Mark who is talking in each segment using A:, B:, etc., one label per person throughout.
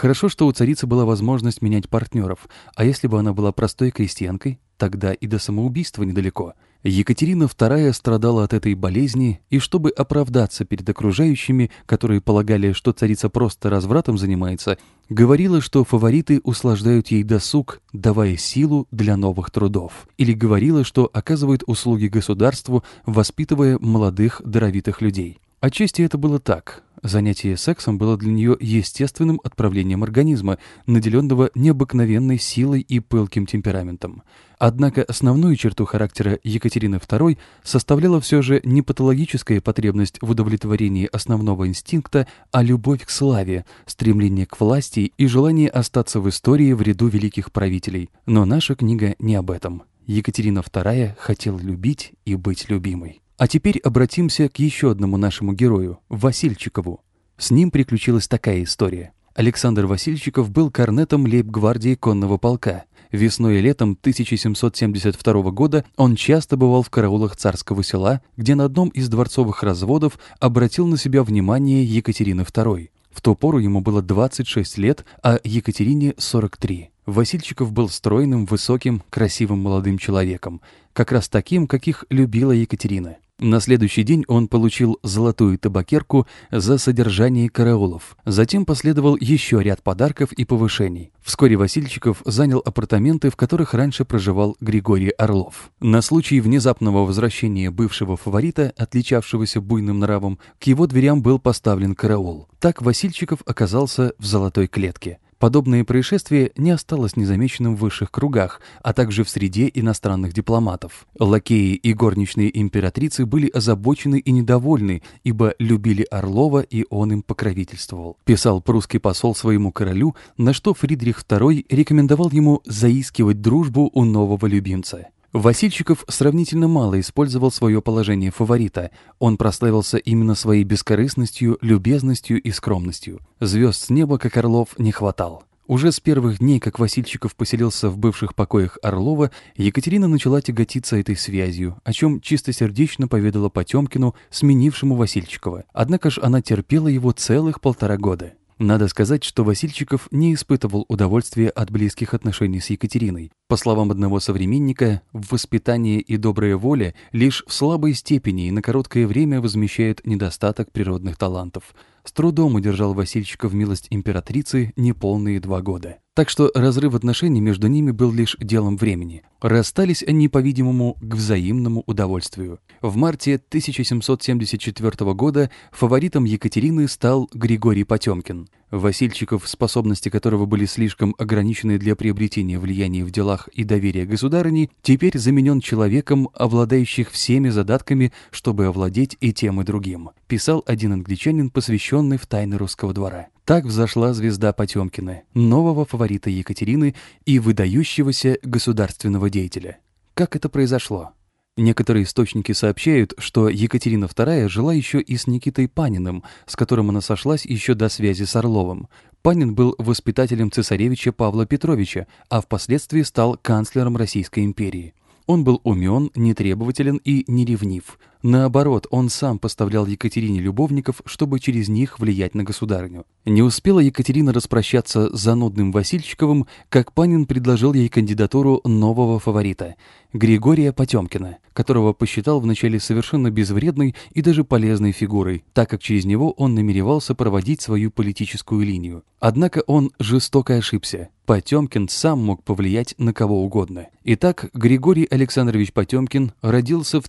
A: Хорошо, что у царицы была возможность менять партнеров, а если бы она была простой крестьянкой, тогда и до самоубийства недалеко. Екатерина II страдала от этой болезни, и чтобы оправдаться перед окружающими, которые полагали, что царица просто развратом занимается, говорила, что фавориты услаждают ей досуг, давая силу для новых трудов, или говорила, что оказывают услуги государству, воспитывая молодых даровитых людей. Отчасти это было так. Занятие сексом было для нее естественным отправлением организма, наделенного необыкновенной силой и пылким темпераментом. Однако основную черту характера Екатерины II составляла все же не патологическая потребность в удовлетворении основного инстинкта, а любовь к славе, стремление к власти и желание остаться в истории в ряду великих правителей. Но наша книга не об этом. Екатерина II хотела любить и быть любимой. А теперь обратимся к еще одному нашему герою, Васильчикову. С ним приключилась такая история. Александр Васильчиков был корнетом лейб-гвардии конного полка. Весной и летом 1772 года он часто бывал в караулах царского села, где на одном из дворцовых разводов обратил на себя внимание Екатерины II. В ту пору ему было 26 лет, а Екатерине 43. Васильчиков был стройным, высоким, красивым молодым человеком, как раз таким, каких любила Екатерина. На следующий день он получил золотую табакерку за содержание караулов. Затем последовал еще ряд подарков и повышений. Вскоре Васильчиков занял апартаменты, в которых раньше проживал Григорий Орлов. На случай внезапного возвращения бывшего фаворита, отличавшегося буйным нравом, к его дверям был поставлен караул. Так Васильчиков оказался в золотой клетке. Подобное происшествие не осталось незамеченным в высших кругах, а также в среде иностранных дипломатов. Лакеи и горничные императрицы были озабочены и недовольны, ибо любили Орлова, и он им покровительствовал. Писал прусский посол своему королю, на что Фридрих II рекомендовал ему заискивать дружбу у нового любимца. Васильчиков сравнительно мало использовал свое положение фаворита. Он прославился именно своей бескорыстностью, любезностью и скромностью. Звезд с неба, как Орлов, не хватал. Уже с первых дней, как Васильчиков поселился в бывших покоях Орлова, Екатерина начала тяготиться этой связью, о чем чистосердечно поведала Потемкину, сменившему Васильчикова. Однако ж она терпела его целых полтора года. Надо сказать, что Васильчиков не испытывал удовольствия от близких отношений с Екатериной. По словам одного современника, воспитание и добрая воля лишь в слабой степени и на короткое время возмещают недостаток природных талантов. С трудом удержал Васильчиков милость императрицы неполные два года. Так что разрыв отношений между ними был лишь делом времени. Расстались они, по-видимому, к взаимному удовольствию. В марте 1774 года фаворитом Екатерины стал Григорий Потемкин. Васильчиков, способности которого были слишком ограничены для приобретения влияния в делах и доверия государыни, теперь заменен человеком, обладающих всеми задатками, чтобы овладеть и тем и другим, писал один англичанин, посвященный в тайны русского двора. Так взошла звезда Потемкина, нового фаворита Екатерины и выдающегося государственного деятеля. Как это произошло? Некоторые источники сообщают, что Екатерина II жила еще и с Никитой Паниным, с которым она сошлась еще до связи с Орловым. Панин был воспитателем цесаревича Павла Петровича, а впоследствии стал канцлером Российской империи. Он был умен, нетребователен и неревнив. Наоборот, он сам поставлял Екатерине любовников, чтобы через них влиять на государыню. Не успела Екатерина распрощаться с занудным Васильчиковым, как Панин предложил ей кандидатуру нового фаворита – Григория Потемкина, которого посчитал вначале совершенно безвредной и даже полезной фигурой, так как через него он намеревался проводить свою политическую линию. Однако он жестоко ошибся. Потемкин сам мог повлиять на кого угодно. Итак, Григорий Александрович Потемкин родился в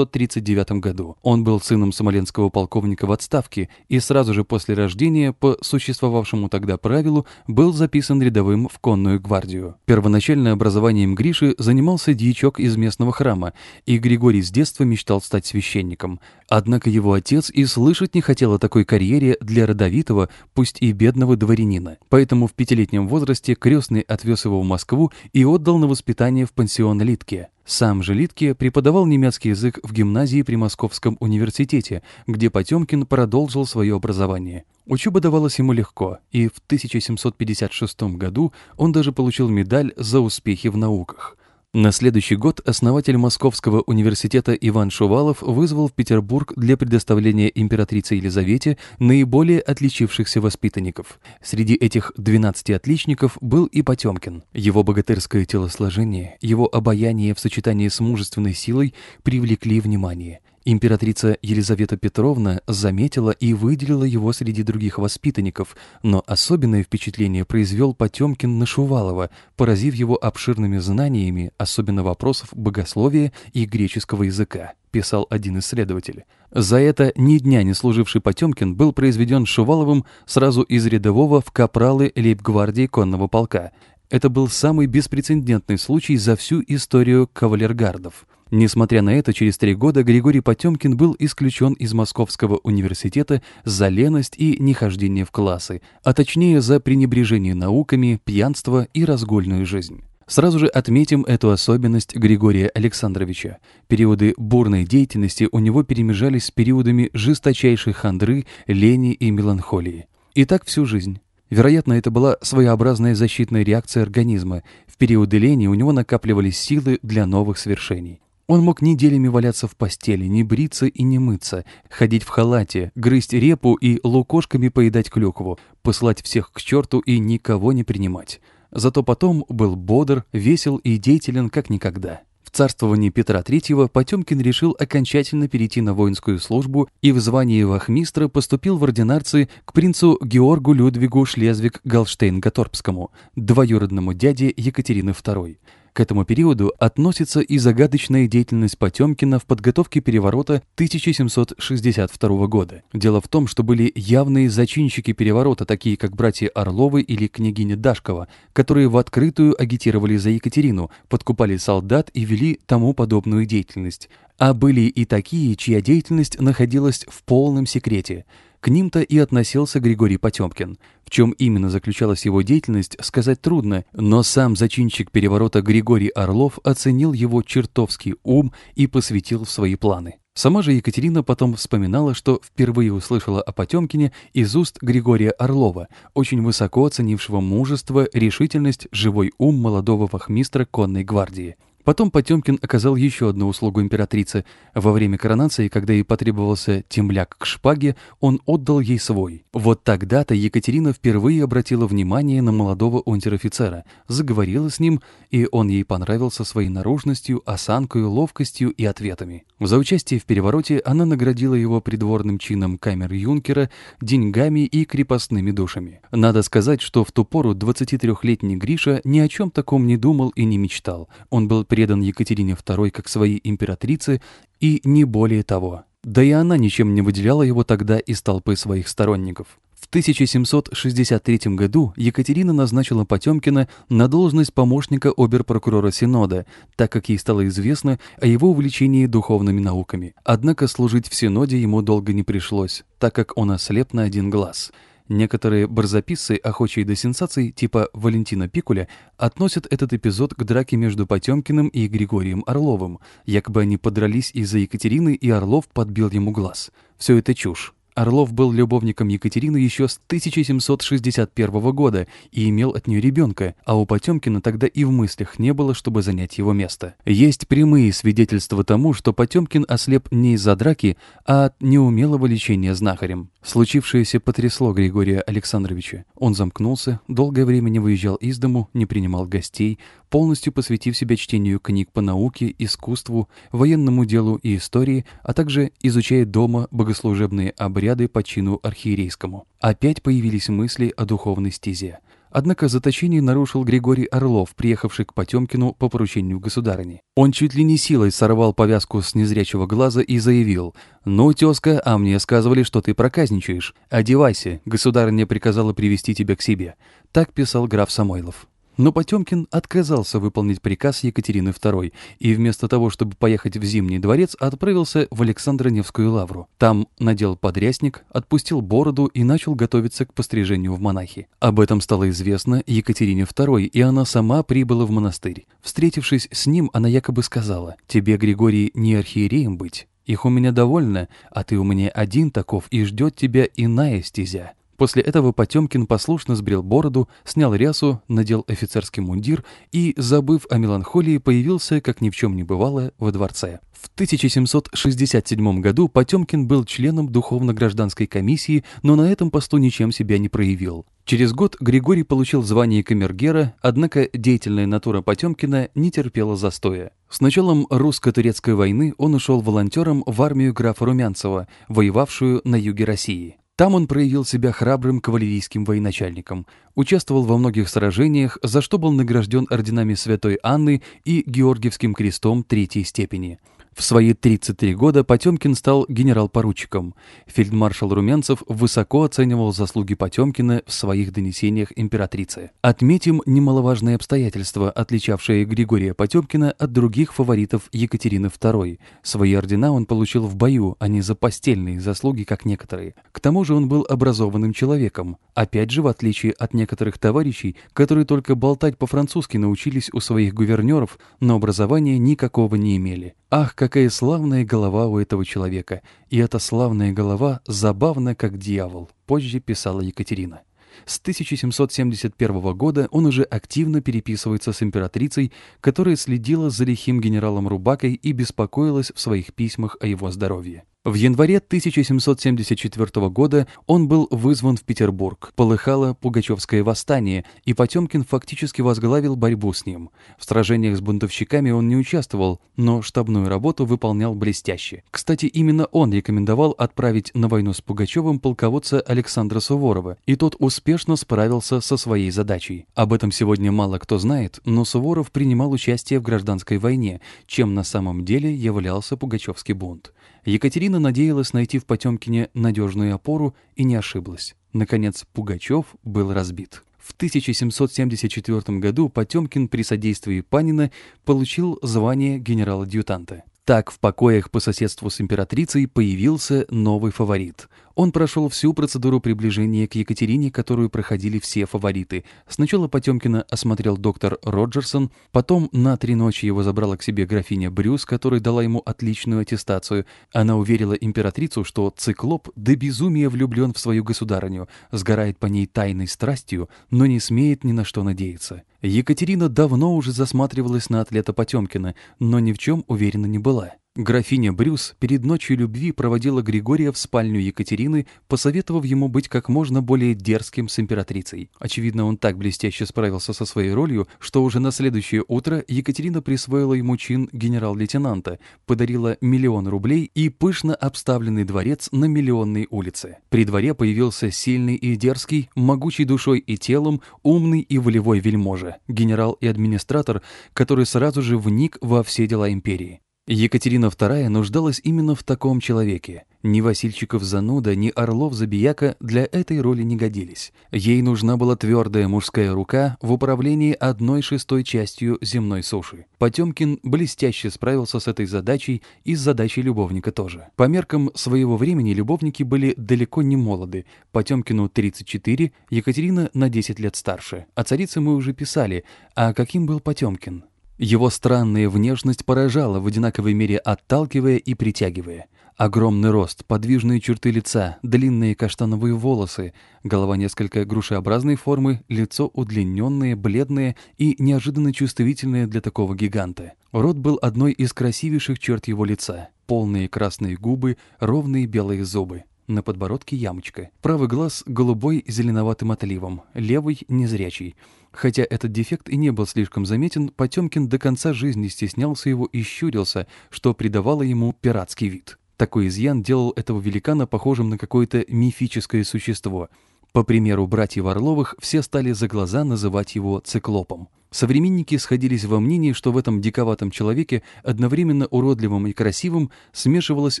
A: 1739 году. Он был сыном смоленского полковника в отставке и сразу же после рождения, по существовавшему тогда правилу, был записан рядовым в конную гвардию. Первоначальное образованием Гриши занимался дьячок из местного храма, и Григорий с детства мечтал стать священником. Однако его отец и слышать не хотел о такой карьере для родовитого, пусть и бедного дворянина. Поэтому в пятилетнем возрасте крестный отвез его в Москву и отдал на воспитание в пансион Литке. Сам же Литке преподавал немецкий язык в гимназии при Московском университете, где Потемкин продолжил свое образование. Учеба давалась ему легко, и в 1756 году он даже получил медаль за успехи в науках. На следующий год основатель Московского университета Иван Шувалов вызвал в Петербург для предоставления императрице Елизавете наиболее отличившихся воспитанников. Среди этих 12 отличников был и Потемкин. Его богатырское телосложение, его обаяние в сочетании с мужественной силой привлекли внимание. Императрица Елизавета Петровна заметила и выделила его среди других воспитанников, но особенное впечатление произвел Потемкин на Шувалова, поразив его обширными знаниями, особенно вопросов богословия и греческого языка, писал один исследователь. За это ни дня не служивший Потемкин был произведен Шуваловым сразу из рядового в капралы лейб-гвардии конного полка. Это был самый беспрецедентный случай за всю историю кавалергардов. Несмотря на это, через три года Григорий Потемкин был исключен из Московского университета за леность и нехождение в классы, а точнее за пренебрежение науками, пьянство и разгульную жизнь. Сразу же отметим эту особенность Григория Александровича. Периоды бурной деятельности у него перемежались с периодами жесточайшей хандры, лени и меланхолии. И так всю жизнь. Вероятно, это была своеобразная защитная реакция организма. В периоды лени у него накапливались силы для новых свершений. Он мог неделями валяться в постели, не бриться и не мыться, ходить в халате, грызть репу и лукошками поедать клюкву, послать всех к черту и никого не принимать. Зато потом был бодр, весел и деятелен как никогда. В царствовании Петра III Потемкин решил окончательно перейти на воинскую службу и в звании вахмистра поступил в ординарцы к принцу Георгу Людвигу Шлезвиг-Галштейн-Гаторпскому, двоюродному дяде Екатерины II. К этому периоду относится и загадочная деятельность Потемкина в подготовке переворота 1762 года. Дело в том, что были явные зачинщики переворота, такие как братья Орловы или княгиня Дашкова, которые в открытую агитировали за Екатерину, подкупали солдат и вели тому подобную деятельность. А были и такие, чья деятельность находилась в полном секрете – к ним-то и относился Григорий Потемкин. В чем именно заключалась его деятельность, сказать трудно, но сам зачинщик переворота Григорий Орлов оценил его чертовский ум и посвятил в свои планы. Сама же Екатерина потом вспоминала, что впервые услышала о Потемкине из уст Григория Орлова, очень высоко оценившего мужество, решительность, живой ум молодого вахмистра конной гвардии. Потом Потемкин оказал еще одну услугу императрице. Во время коронации, когда ей потребовался темляк к шпаге, он отдал ей свой. Вот тогда-то Екатерина впервые обратила внимание на молодого унтер-офицера, заговорила с ним, и он ей понравился своей наружностью, осанкой, ловкостью и ответами. За участие в перевороте она наградила его придворным чином камер-юнкера, деньгами и крепостными душами. Надо сказать, что в ту пору 23-летний Гриша ни о чем таком не думал и не мечтал. Он был предан Екатерине II как своей императрице и не более того. Да и она ничем не выделяла его тогда из толпы своих сторонников. В 1763 году Екатерина назначила Потемкина на должность помощника оберпрокурора Синода, так как ей стало известно о его увлечении духовными науками. Однако служить в Синоде ему долго не пришлось, так как он ослеп на один глаз – Некоторые барзаписцы, охочие до сенсаций, типа Валентина Пикуля, относят этот эпизод к драке между Потемкиным и Григорием Орловым. Якобы они подрались из-за Екатерины, и Орлов подбил ему глаз. Все это чушь. Орлов был любовником Екатерины еще с 1761 года и имел от нее ребенка, а у Потемкина тогда и в мыслях не было, чтобы занять его место. Есть прямые свидетельства тому, что Потемкин ослеп не из-за драки, а от неумелого лечения знахарем. Случившееся потрясло Григория Александровича. Он замкнулся, долгое время не выезжал из дому, не принимал гостей, полностью посвятив себя чтению книг по науке, искусству, военному делу и истории, а также изучая дома богослужебные обряды по чину архиерейскому. Опять появились мысли о духовной стезе. Однако заточение нарушил Григорий Орлов, приехавший к Потемкину по поручению государыни. Он чуть ли не силой сорвал повязку с незрячего глаза и заявил «Ну, тезка, а мне сказывали, что ты проказничаешь. Одевайся, государыня приказала привести тебя к себе». Так писал граф Самойлов. Но Потемкин отказался выполнить приказ Екатерины II и вместо того, чтобы поехать в Зимний дворец, отправился в Александро-Невскую лавру. Там надел подрясник, отпустил бороду и начал готовиться к пострижению в монахи. Об этом стало известно Екатерине II, и она сама прибыла в монастырь. Встретившись с ним, она якобы сказала «Тебе, Григорий, не архиереем быть». Их у меня довольно, а ты у меня один таков, и ждет тебя иная стезя. После этого Потемкин послушно сбрил бороду, снял рясу, надел офицерский мундир и, забыв о меланхолии, появился, как ни в чем не бывало, во дворце. В 1767 году Потемкин был членом духовно-гражданской комиссии, но на этом посту ничем себя не проявил. Через год Григорий получил звание камергера, однако деятельная натура Потемкина не терпела застоя. С началом русско-турецкой войны он ушел волонтером в армию графа Румянцева, воевавшую на юге России. Там он проявил себя храбрым кавалерийским военачальником, участвовал во многих сражениях, за что был награжден орденами Святой Анны и Георгиевским крестом третьей степени – в свои 33 года Потемкин стал генерал-поручиком. Фельдмаршал Румянцев высоко оценивал заслуги Потемкина в своих донесениях императрице. Отметим немаловажное обстоятельство, отличавшее Григория Потемкина от других фаворитов Екатерины II. Свои ордена он получил в бою, а не за постельные заслуги, как некоторые. К тому же он был образованным человеком. Опять же, в отличие от некоторых товарищей, которые только болтать по-французски научились у своих гувернеров, но образования никакого не имели. Ах, какая славная голова у этого человека! И эта славная голова забавна, как дьявол, позже писала Екатерина. С 1771 года он уже активно переписывается с императрицей, которая следила за лихим генералом Рубакой и беспокоилась в своих письмах о его здоровье. В январе 1774 года он был вызван в Петербург. Полыхало Пугачевское восстание, и Потемкин фактически возглавил борьбу с ним. В сражениях с бунтовщиками он не участвовал, но штабную работу выполнял блестяще. Кстати, именно он рекомендовал отправить на войну с Пугачевым полководца Александра Суворова, и тот успешно справился со своей задачей. Об этом сегодня мало кто знает, но Суворов принимал участие в гражданской войне, чем на самом деле являлся Пугачевский бунт. Екатерина надеялась найти в Потемкине надежную опору и не ошиблась. Наконец, Пугачев был разбит. В 1774 году Потемкин при содействии Панина получил звание генерала-адъютанта. Так в покоях по соседству с императрицей появился новый фаворит. Он прошел всю процедуру приближения к Екатерине, которую проходили все фавориты. Сначала Потемкина осмотрел доктор Роджерсон, потом на три ночи его забрала к себе графиня Брюс, которая дала ему отличную аттестацию. Она уверила императрицу, что циклоп до безумия влюблен в свою государыню, сгорает по ней тайной страстью, но не смеет ни на что надеяться. Екатерина давно уже засматривалась на атлета Потемкина, но ни в чем уверена не была. Графиня Брюс перед ночью любви проводила Григория в спальню Екатерины, посоветовав ему быть как можно более дерзким с императрицей. Очевидно, он так блестяще справился со своей ролью, что уже на следующее утро Екатерина присвоила ему чин генерал-лейтенанта, подарила миллион рублей и пышно обставленный дворец на Миллионной улице. При дворе появился сильный и дерзкий, могучий душой и телом, умный и волевой вельможа, генерал и администратор, который сразу же вник во все дела империи. Екатерина II нуждалась именно в таком человеке. Ни Васильчиков зануда, ни Орлов забияка для этой роли не годились. Ей нужна была твердая мужская рука в управлении одной шестой частью земной суши. Потемкин блестяще справился с этой задачей и с задачей любовника тоже. По меркам своего времени любовники были далеко не молоды. Потемкину 34, Екатерина на 10 лет старше. О царице мы уже писали. А каким был Потемкин? Его странная внешность поражала в одинаковой мере отталкивая и притягивая. Огромный рост, подвижные черты лица, длинные каштановые волосы, голова несколько грушеобразной формы, лицо удлиненное, бледное и неожиданно чувствительное для такого гиганта. Рот был одной из красивейших черт его лица. Полные красные губы, ровные белые зубы. На подбородке ямочка. Правый глаз голубой зеленоватым отливом, левый незрячий. Хотя этот дефект и не был слишком заметен, Потемкин до конца жизни стеснялся его и щурился, что придавало ему пиратский вид. Такой изъян делал этого великана похожим на какое-то мифическое существо. По примеру братьев Орловых, все стали за глаза называть его циклопом. Современники сходились во мнении, что в этом диковатом человеке, одновременно уродливым и красивым, смешивалась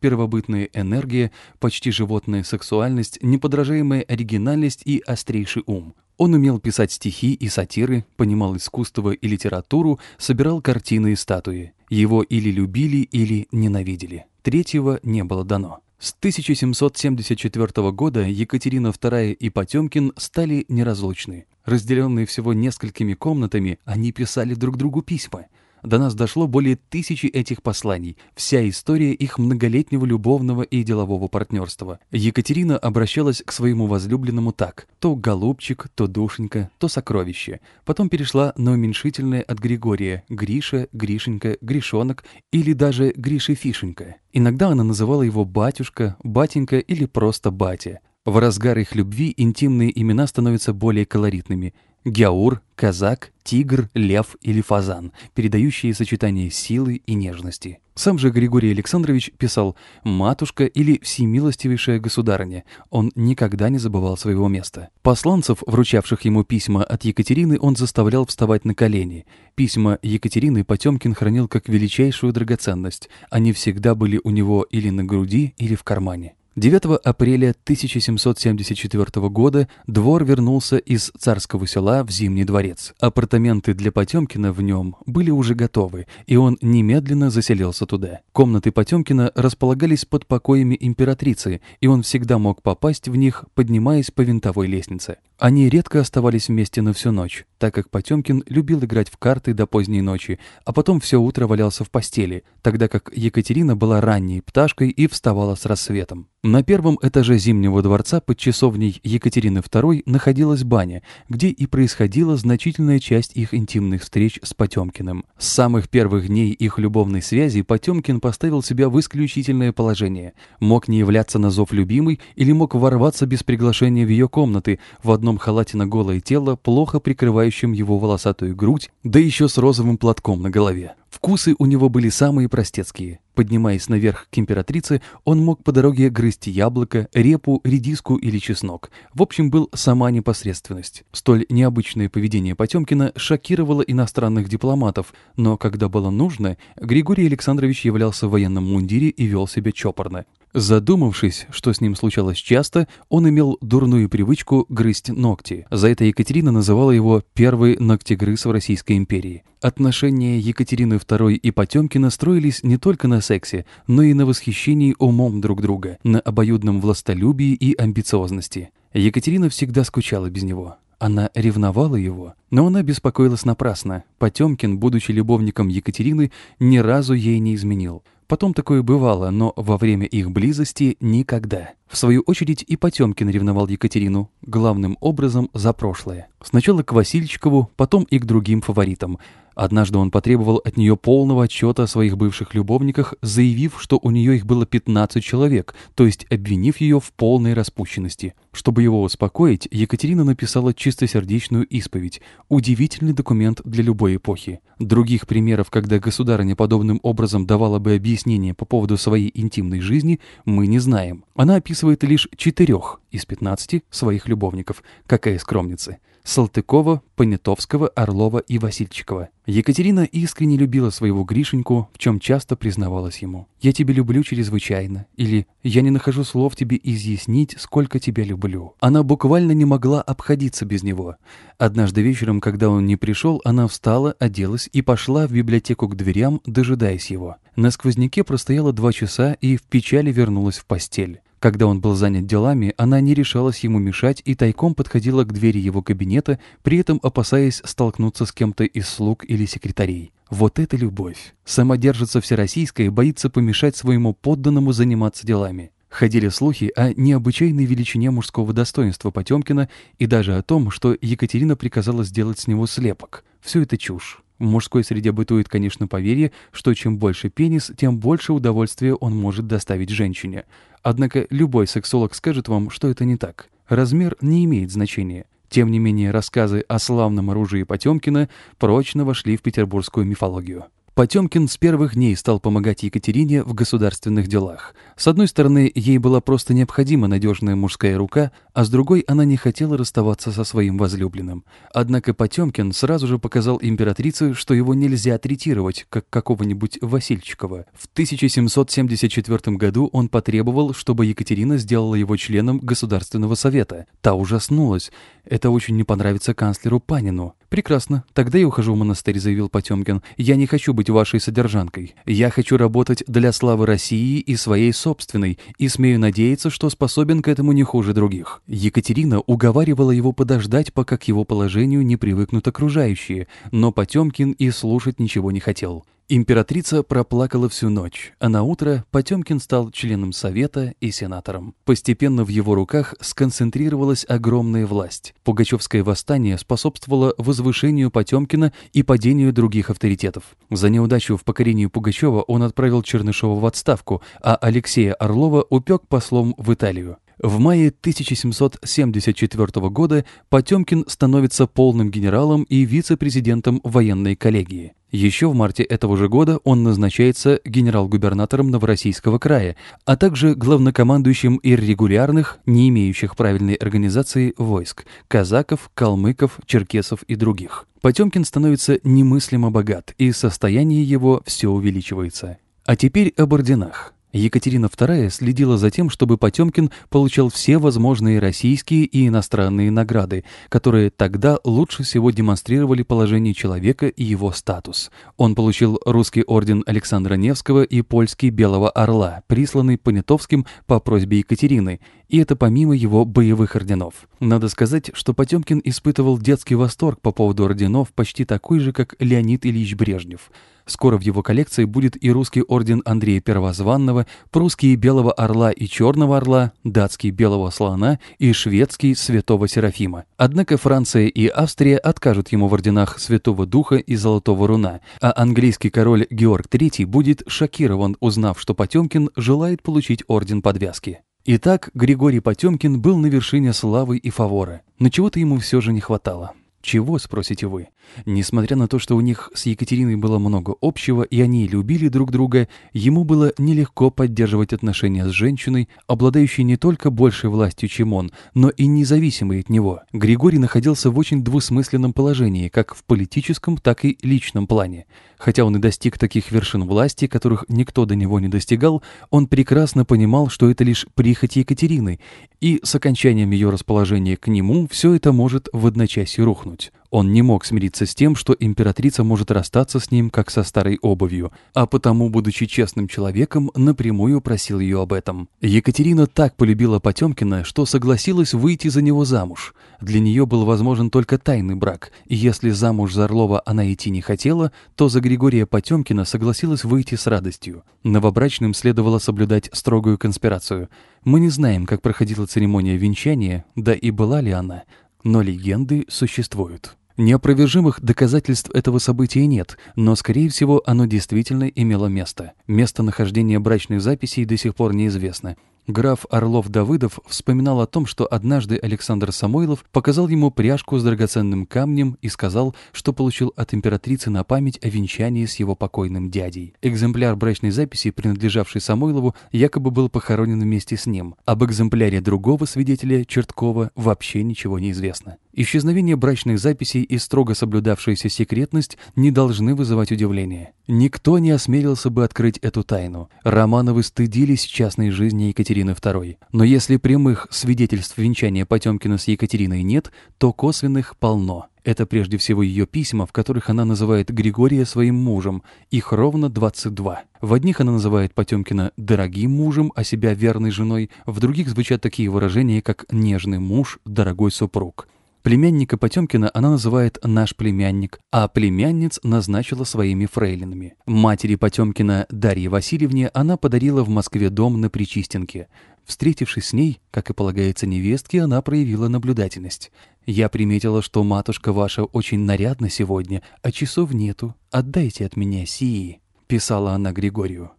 A: первобытная энергия, почти животная сексуальность, неподражаемая оригинальность и острейший ум. Он умел писать стихи и сатиры, понимал искусство и литературу, собирал картины и статуи. Его или любили, или ненавидели. Третьего не было дано. С 1774 года Екатерина II и Потемкин стали неразлучны. Разделенные всего несколькими комнатами, они писали друг другу письма. До нас дошло более тысячи этих посланий, вся история их многолетнего любовного и делового партнерства. Екатерина обращалась к своему возлюбленному так. То голубчик, то душенька, то сокровище. Потом перешла на уменьшительное от Григория Гриша, Гришенька, Гришонок или даже Гриши-Фишенька. Иногда она называла его батюшка, батенька или просто батя. В разгар их любви интимные имена становятся более колоритными – Гяур, казак, тигр, лев или фазан, передающие сочетание силы и нежности. Сам же Григорий Александрович писал «матушка» или «всемилостивейшая государыня». Он никогда не забывал своего места. Посланцев, вручавших ему письма от Екатерины, он заставлял вставать на колени. Письма Екатерины Потемкин хранил как величайшую драгоценность. Они всегда были у него или на груди, или в кармане. 9 апреля 1774 года двор вернулся из царского села в Зимний дворец. Апартаменты для Потемкина в нем были уже готовы, и он немедленно заселился туда. Комнаты Потемкина располагались под покоями императрицы, и он всегда мог попасть в них, поднимаясь по винтовой лестнице. Они редко оставались вместе на всю ночь, так как Потемкин любил играть в карты до поздней ночи, а потом все утро валялся в постели, тогда как Екатерина была ранней пташкой и вставала с рассветом. На первом этаже Зимнего дворца под часовней Екатерины II находилась баня, где и происходила значительная часть их интимных встреч с Потемкиным. С самых первых дней их любовной связи Потемкин поставил себя в исключительное положение. Мог не являться на зов любимой или мог ворваться без приглашения в ее комнаты в одном халате на голое тело, плохо прикрывающем его волосатую грудь, да еще с розовым платком на голове. Вкусы у него были самые простецкие. Поднимаясь наверх к императрице, он мог по дороге грызть яблоко, репу, редиску или чеснок. В общем, был сама непосредственность. Столь необычное поведение Потемкина шокировало иностранных дипломатов, но когда было нужно, Григорий Александрович являлся в военном мундире и вел себя чопорно. Задумавшись, что с ним случалось часто, он имел дурную привычку грызть ногти. За это Екатерина называла его «первый ногтегрыз в Российской империи». Отношения Екатерины II и Потемкина строились не только на сексе, но и на восхищении умом друг друга, на обоюдном властолюбии и амбициозности. Екатерина всегда скучала без него. Она ревновала его, но она беспокоилась напрасно. Потемкин, будучи любовником Екатерины, ни разу ей не изменил. Потом такое бывало, но во время их близости никогда. В свою очередь и Потемкин ревновал Екатерину, главным образом за прошлое. Сначала к Васильчикову, потом и к другим фаворитам. Однажды он потребовал от нее полного отчета о своих бывших любовниках, заявив, что у нее их было 15 человек, то есть обвинив ее в полной распущенности. Чтобы его успокоить, Екатерина написала чистосердечную исповедь, удивительный документ для любой эпохи. Других примеров, когда государыня подобным образом давала бы объяснение по поводу своей интимной жизни, мы не знаем. Она описывает лишь четырех из 15 своих любовников. Какая скромница. Салтыкова, Понятовского, Орлова и Васильчикова. Екатерина искренне любила своего Гришеньку, в чем часто признавалась ему. «Я тебя люблю чрезвычайно» или «Я не нахожу слов тебе изъяснить, сколько тебя люблю». Она буквально не могла обходиться без него. Однажды вечером, когда он не пришел, она встала, оделась и пошла в библиотеку к дверям, дожидаясь его. На сквозняке простояла два часа и в печали вернулась в постель. Когда он был занят делами, она не решалась ему мешать и тайком подходила к двери его кабинета, при этом опасаясь столкнуться с кем-то из слуг или секретарей. Вот это любовь! Самодержица всероссийская боится помешать своему подданному заниматься делами. Ходили слухи о необычайной величине мужского достоинства Потемкина и даже о том, что Екатерина приказала сделать с него слепок. Все это чушь. В мужской среде бытует, конечно, поверье, что чем больше пенис, тем больше удовольствия он может доставить женщине. Однако любой сексолог скажет вам, что это не так. Размер не имеет значения. Тем не менее, рассказы о славном оружии Потемкина прочно вошли в петербургскую мифологию. Потемкин с первых дней стал помогать Екатерине в государственных делах. С одной стороны, ей была просто необходима надежная мужская рука, а с другой она не хотела расставаться со своим возлюбленным. Однако Потемкин сразу же показал императрице, что его нельзя третировать, как какого-нибудь Васильчикова. В 1774 году он потребовал, чтобы Екатерина сделала его членом Государственного совета. Та ужаснулась. Это очень не понравится канцлеру Панину. «Прекрасно. Тогда я ухожу в монастырь», — заявил Потемкин. «Я не хочу быть вашей содержанкой. Я хочу работать для славы России и своей собственной, и смею надеяться, что способен к этому не хуже других». Екатерина уговаривала его подождать, пока к его положению не привыкнут окружающие, но Потемкин и слушать ничего не хотел. Императрица проплакала всю ночь, а на утро Потемкин стал членом Совета и сенатором. Постепенно в его руках сконцентрировалась огромная власть. Пугачевское восстание способствовало возвышению Потемкина и падению других авторитетов. За неудачу в покорении Пугачева он отправил Чернышова в отставку, а Алексея Орлова упек послом в Италию. В мае 1774 года Потемкин становится полным генералом и вице-президентом военной коллегии. Еще в марте этого же года он назначается генерал-губернатором Новороссийского края, а также главнокомандующим иррегулярных, не имеющих правильной организации войск – казаков, калмыков, черкесов и других. Потемкин становится немыслимо богат, и состояние его все увеличивается. А теперь об орденах. Екатерина II следила за тем, чтобы Потемкин получал все возможные российские и иностранные награды, которые тогда лучше всего демонстрировали положение человека и его статус. Он получил русский орден Александра Невского и польский Белого Орла, присланный Понятовским по просьбе Екатерины, и это помимо его боевых орденов. Надо сказать, что Потемкин испытывал детский восторг по поводу орденов почти такой же, как Леонид Ильич Брежнев – Скоро в его коллекции будет и русский орден Андрея Первозванного, прусский Белого Орла и Черного Орла, датский Белого Слона и шведский Святого Серафима. Однако Франция и Австрия откажут ему в орденах Святого Духа и Золотого Руна, а английский король Георг III будет шокирован, узнав, что Потемкин желает получить орден подвязки. Итак, Григорий Потемкин был на вершине славы и фавора, но чего-то ему все же не хватало. Чего, спросите вы? Несмотря на то, что у них с Екатериной было много общего, и они любили друг друга, ему было нелегко поддерживать отношения с женщиной, обладающей не только большей властью, чем он, но и независимой от него. Григорий находился в очень двусмысленном положении, как в политическом, так и личном плане. Хотя он и достиг таких вершин власти, которых никто до него не достигал, он прекрасно понимал, что это лишь прихоть Екатерины, и с окончанием ее расположения к нему все это может в одночасье рухнуть. Он не мог смириться с тем, что императрица может расстаться с ним, как со старой обувью, а потому, будучи честным человеком, напрямую просил ее об этом. Екатерина так полюбила Потемкина, что согласилась выйти за него замуж. Для нее был возможен только тайный брак, и если замуж за Орлова она идти не хотела, то за Григория Потемкина согласилась выйти с радостью. Новобрачным следовало соблюдать строгую конспирацию. Мы не знаем, как проходила церемония венчания, да и была ли она, но легенды существуют. Неопровержимых доказательств этого события нет, но, скорее всего, оно действительно имело место. Местонахождение брачных записей до сих пор неизвестно. Граф Орлов-Давыдов вспоминал о том, что однажды Александр Самойлов показал ему пряжку с драгоценным камнем и сказал, что получил от императрицы на память о венчании с его покойным дядей. Экземпляр брачной записи, принадлежавший Самойлову, якобы был похоронен вместе с ним. Об экземпляре другого свидетеля, Черткова, вообще ничего не известно. Исчезновение брачных записей и строго соблюдавшаяся секретность не должны вызывать удивления. Никто не осмелился бы открыть эту тайну. Романовы стыдились частной жизни Екатерины II. Но если прямых свидетельств венчания Потемкина с Екатериной нет, то косвенных полно. Это прежде всего ее письма, в которых она называет Григория своим мужем. Их ровно 22. В одних она называет Потемкина «дорогим мужем», а себя верной женой, в других звучат такие выражения, как «нежный муж», «дорогой супруг». Племянника Потемкина она называет «наш племянник», а племянниц назначила своими фрейлинами. Матери Потемкина Дарье Васильевне она подарила в Москве дом на Причистенке. Встретившись с ней, как и полагается невестке, она проявила наблюдательность. «Я приметила, что матушка ваша очень нарядна сегодня, а часов нету. Отдайте от меня сии», — писала она Григорию.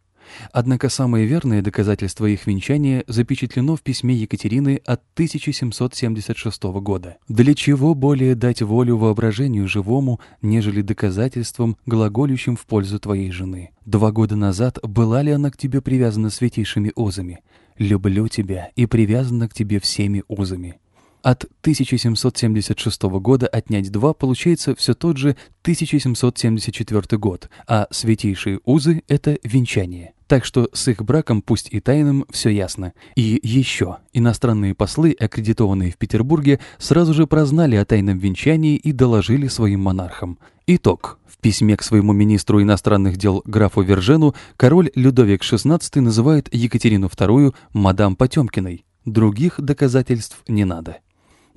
A: Однако самое верное доказательство их венчания запечатлено в письме Екатерины от 1776 года. «Для чего более дать волю воображению живому, нежели доказательством, глаголющим в пользу твоей жены? Два года назад была ли она к тебе привязана святейшими узами? Люблю тебя и привязана к тебе всеми узами. От 1776 года отнять два получается все тот же 1774 год, а святейшие узы — это венчание. Так что с их браком, пусть и тайным, все ясно. И еще, иностранные послы, аккредитованные в Петербурге, сразу же прознали о тайном венчании и доложили своим монархам. Итог. В письме к своему министру иностранных дел графу Вержену король Людовик XVI называет Екатерину II мадам Потемкиной. Других доказательств не надо.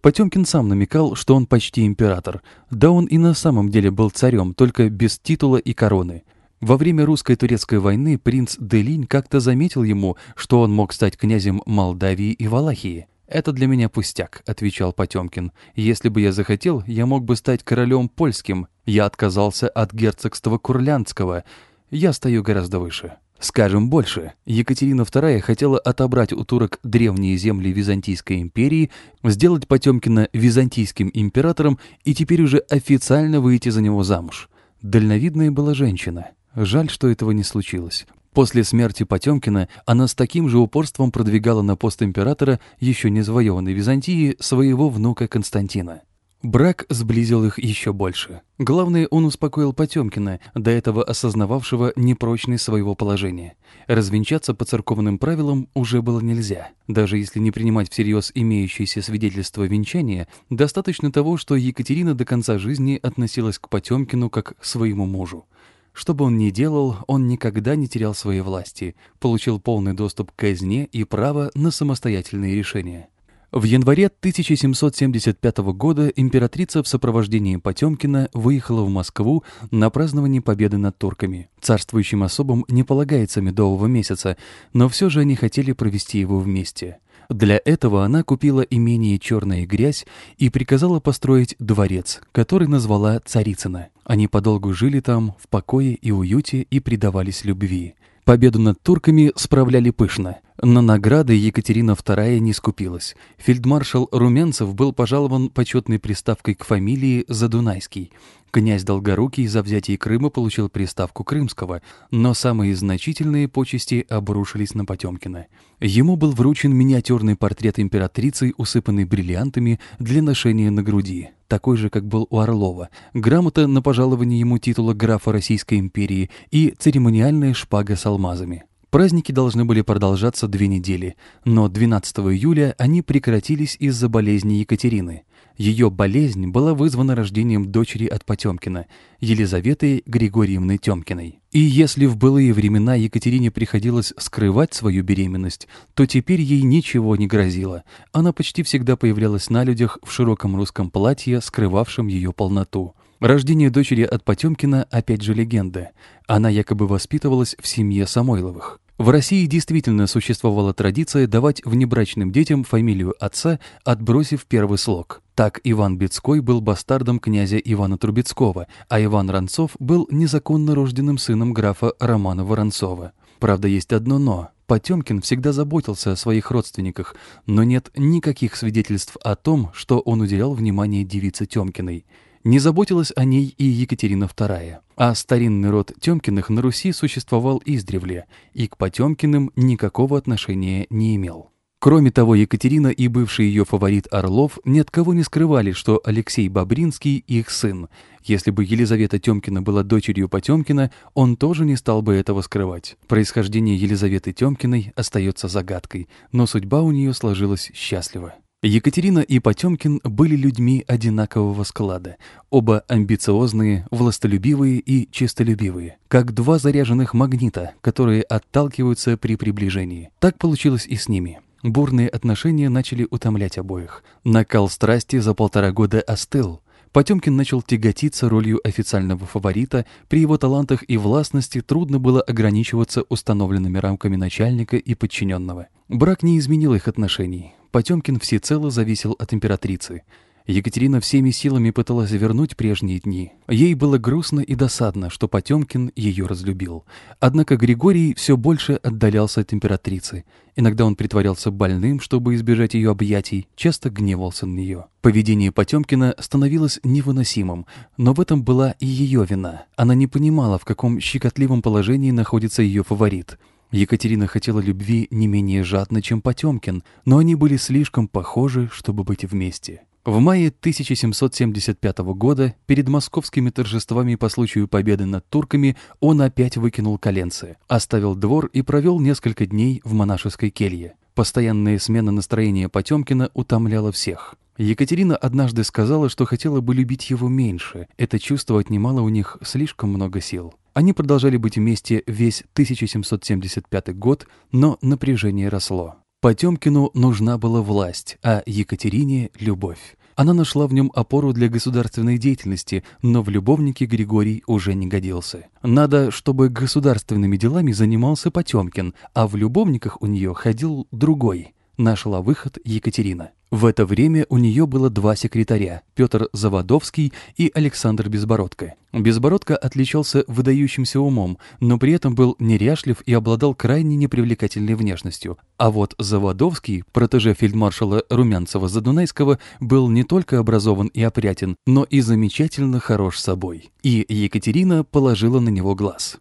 A: Потемкин сам намекал, что он почти император. Да он и на самом деле был царем, только без титула и короны. Во время русско-турецкой войны принц Делинь как-то заметил ему, что он мог стать князем Молдавии и Валахии. «Это для меня пустяк», — отвечал Потемкин. «Если бы я захотел, я мог бы стать королем польским. Я отказался от герцогства Курлянского. Я стою гораздо выше». Скажем больше, Екатерина II хотела отобрать у турок древние земли Византийской империи, сделать Потемкина византийским императором и теперь уже официально выйти за него замуж. Дальновидная была женщина. Жаль, что этого не случилось. После смерти Потемкина она с таким же упорством продвигала на пост императора еще не завоеванной Византии своего внука Константина. Брак сблизил их еще больше. Главное, он успокоил Потемкина, до этого осознававшего непрочность своего положения. Развенчаться по церковным правилам уже было нельзя. Даже если не принимать всерьез имеющиеся свидетельства венчания, достаточно того, что Екатерина до конца жизни относилась к Потемкину как к своему мужу. Что бы он ни делал, он никогда не терял своей власти, получил полный доступ к казне и право на самостоятельные решения. В январе 1775 года императрица в сопровождении Потемкина выехала в Москву на празднование победы над турками. Царствующим особам не полагается медового месяца, но все же они хотели провести его вместе. Для этого она купила имение «Черная грязь» и приказала построить дворец, который назвала Царицына. Они подолгу жили там, в покое и уюте, и предавались любви. Победу над турками справляли пышно. На награды Екатерина II не скупилась. Фельдмаршал Румянцев был пожалован почетной приставкой к фамилии Задунайский. Князь Долгорукий за взятие Крыма получил приставку Крымского, но самые значительные почести обрушились на Потемкина. Ему был вручен миниатюрный портрет императрицы, усыпанный бриллиантами для ношения на груди, такой же, как был у Орлова, грамота на пожалование ему титула графа Российской империи и церемониальная шпага с алмазами. Праздники должны были продолжаться две недели, но 12 июля они прекратились из-за болезни Екатерины. Ее болезнь была вызвана рождением дочери от Потемкина, Елизаветы Григорьевны Темкиной. И если в былые времена Екатерине приходилось скрывать свою беременность, то теперь ей ничего не грозило. Она почти всегда появлялась на людях в широком русском платье, скрывавшем ее полноту. Рождение дочери от Потемкина опять же легенда. Она якобы воспитывалась в семье Самойловых. В России действительно существовала традиция давать внебрачным детям фамилию отца, отбросив первый слог. Так Иван Бецкой был бастардом князя Ивана Трубецкого, а Иван Ранцов был незаконно рожденным сыном графа Романа Воронцова. Правда, есть одно «но». Потемкин всегда заботился о своих родственниках, но нет никаких свидетельств о том, что он уделял внимание девице Темкиной. Не заботилась о ней и Екатерина II. А старинный род Тёмкиных на Руси существовал издревле, и к Потёмкиным никакого отношения не имел. Кроме того, Екатерина и бывший ее фаворит Орлов ни от кого не скрывали, что Алексей Бобринский — их сын. Если бы Елизавета Тёмкина была дочерью Потёмкина, он тоже не стал бы этого скрывать. Происхождение Елизаветы Тёмкиной остается загадкой, но судьба у нее сложилась счастливо. Екатерина и Потемкин были людьми одинакового склада, оба амбициозные, властолюбивые и честолюбивые, как два заряженных магнита, которые отталкиваются при приближении. Так получилось и с ними. Бурные отношения начали утомлять обоих. Накал страсти за полтора года остыл. Потемкин начал тяготиться ролью официального фаворита, при его талантах и властности трудно было ограничиваться установленными рамками начальника и подчиненного. Брак не изменил их отношений. Потемкин всецело зависел от императрицы. Екатерина всеми силами пыталась вернуть прежние дни. Ей было грустно и досадно, что Потемкин ее разлюбил. Однако Григорий все больше отдалялся от императрицы. Иногда он притворялся больным, чтобы избежать ее объятий, часто гневался на нее. Поведение Потемкина становилось невыносимым, но в этом была и ее вина. Она не понимала, в каком щекотливом положении находится ее фаворит — Екатерина хотела любви не менее жадно, чем Потемкин, но они были слишком похожи, чтобы быть вместе. В мае 1775 года, перед московскими торжествами по случаю победы над турками, он опять выкинул коленцы, оставил двор и провел несколько дней в монашеской келье. Постоянная смена настроения Потемкина утомляла всех. Екатерина однажды сказала, что хотела бы любить его меньше. Это чувство отнимало у них слишком много сил. Они продолжали быть вместе весь 1775 год, но напряжение росло. Потемкину нужна была власть, а Екатерине — любовь. Она нашла в нем опору для государственной деятельности, но в любовнике Григорий уже не годился. Надо, чтобы государственными делами занимался Потемкин, а в любовниках у нее ходил другой. Нашла выход Екатерина. В это время у нее было два секретаря – Петр Заводовский и Александр Безбородко. Безбородко отличался выдающимся умом, но при этом был неряшлив и обладал крайне непривлекательной внешностью. А вот Заводовский, протеже фельдмаршала Румянцева-Задунайского, был не только образован и опрятен, но и замечательно хорош собой. И Екатерина положила на него глаз.